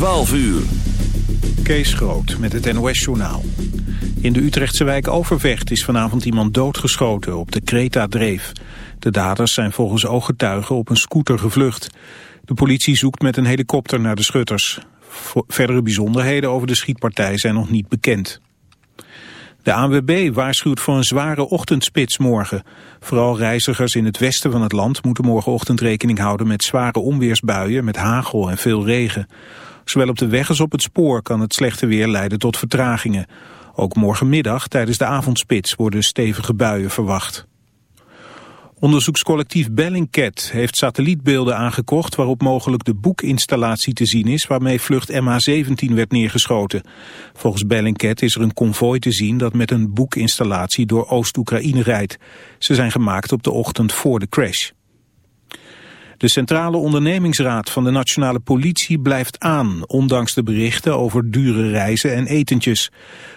12 uur. Kees Groot met het NOS-journaal. In de Utrechtse wijk Overvecht is vanavond iemand doodgeschoten op de Kreta-dreef. De daders zijn volgens ooggetuigen op een scooter gevlucht. De politie zoekt met een helikopter naar de schutters. Verdere bijzonderheden over de schietpartij zijn nog niet bekend. De ANWB waarschuwt voor een zware ochtendspits morgen. Vooral reizigers in het westen van het land moeten morgenochtend rekening houden met zware onweersbuien met hagel en veel regen. Zowel op de weg als op het spoor kan het slechte weer leiden tot vertragingen. Ook morgenmiddag tijdens de avondspits worden stevige buien verwacht. Onderzoekscollectief Bellingcat heeft satellietbeelden aangekocht waarop mogelijk de boekinstallatie te zien is waarmee vlucht MH17 werd neergeschoten. Volgens Bellingcat is er een konvooi te zien dat met een boekinstallatie door Oost-Oekraïne rijdt. Ze zijn gemaakt op de ochtend voor de crash. De Centrale Ondernemingsraad van de Nationale Politie blijft aan, ondanks de berichten over dure reizen en etentjes.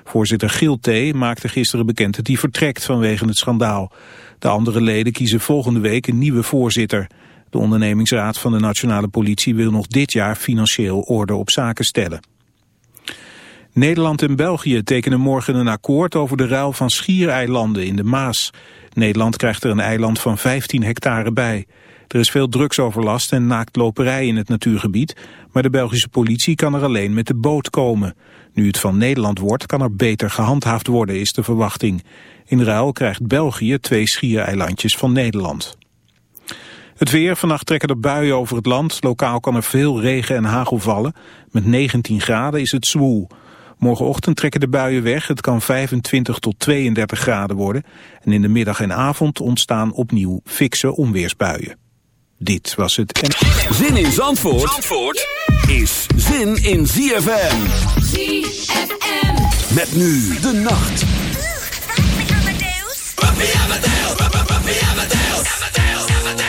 Voorzitter Gilte maakte gisteren bekend dat hij vertrekt vanwege het schandaal. De andere leden kiezen volgende week een nieuwe voorzitter. De ondernemingsraad van de Nationale Politie wil nog dit jaar financieel orde op zaken stellen. Nederland en België tekenen morgen een akkoord over de ruil van schiereilanden in de Maas. Nederland krijgt er een eiland van 15 hectare bij. Er is veel drugsoverlast en naaktloperij in het natuurgebied, maar de Belgische politie kan er alleen met de boot komen. Nu het van Nederland wordt, kan er beter gehandhaafd worden, is de verwachting. In ruil krijgt België twee schiereilandjes van Nederland. Het weer, vannacht trekken er buien over het land. Lokaal kan er veel regen en hagel vallen. Met 19 graden is het zwoel. Morgenochtend trekken de buien weg. Het kan 25 tot 32 graden worden. En in de middag en avond ontstaan opnieuw fikse onweersbuien. Dit was het... Zin in Zandvoort, Zandvoort is zin in ZFM. ZFM. Met nu de nacht. Buffy Amadeus. Buffy Amadeus.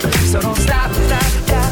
so don't stop, stop, stop.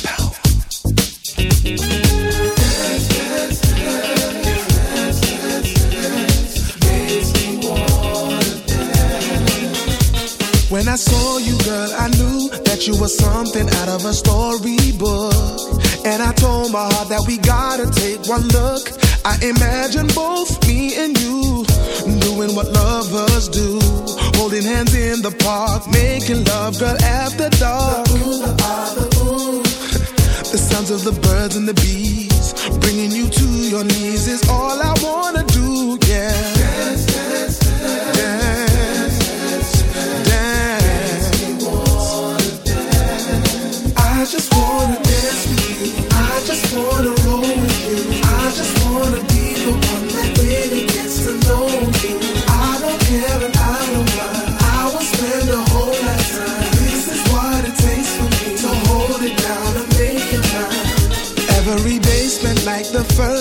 Power. When I saw you, girl, I knew that you were something out of a storybook. And I told my heart that we gotta take one look. I imagine both me and you doing what lovers do. Holding hands in the park, making love, girl, after dark. The sounds of the birds and the bees,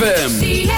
ZFM.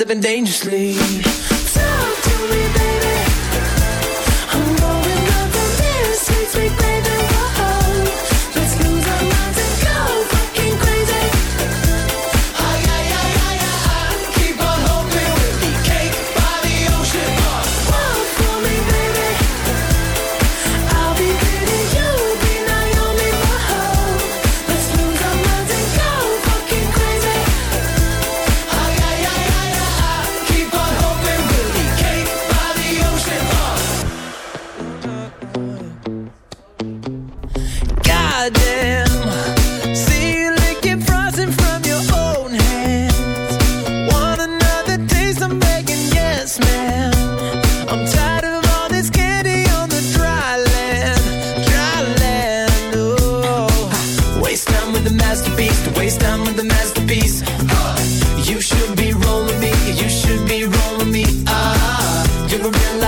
living dangerously.